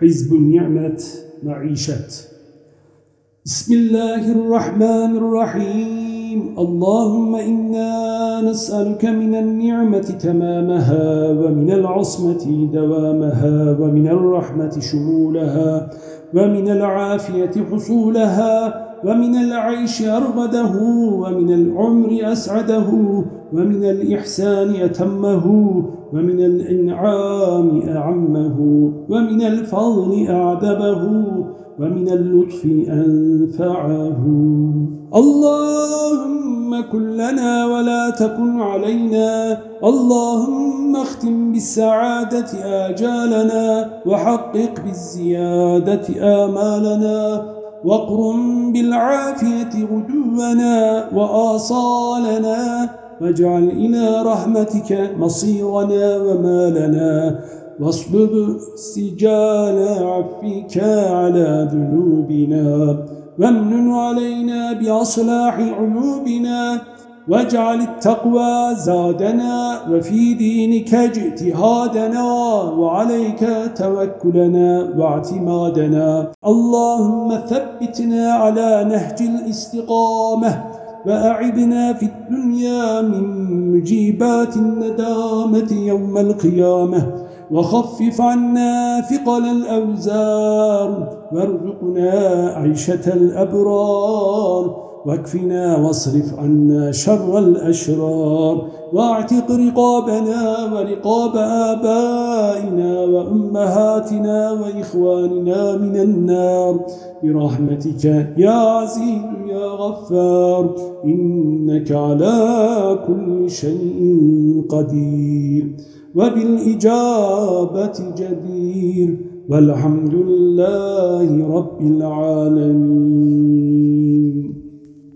حزب النعمة معيشة. بسم الله الرحمن الرحيم. اللهم إنا نسألك من النعمة تمامها ومن العصمة دوامها ومن الرحمة شمولها ومن العافية حصولها ومن العيش أرغده ومن العمر أسعده ومن الإحسان أتمه ومن الإنعام أعمه ومن الفضل أعذبه ومن اللطف أنفعه. اللهم كن لنا ولا تكن علينا. اللهم اختم بالسعادة آجالنا وحقق بالزيادة آمالنا. وقرم بالعافية غدونا وآصالنا. واجعل إلى رحمتك مصيرنا ومالنا. واصبب سجال عفك على ذنوبنا. وامن علينا بأصلاح عيوبنا واجعل التقوى زادنا وفي دينك اجتهادنا وعليك توكلنا واعتمادنا. اللهم ثبتنا على نهج الاستقامة وأعدنا في الدنيا من مجيبات الندامة يوم القيامة. وخفف عنا ثقل الأوزار وارزقنا عيشة الأبرار واكفنا واصرف عنا شر الأشرار واعتق رقابنا ورقاب آبائنا وأمهاتنا وإخواننا من النار برحمتك يا عزيز يا غفار إنك على كل شيء قدير وبالإجابة جدير والحمد لله رب العالمين.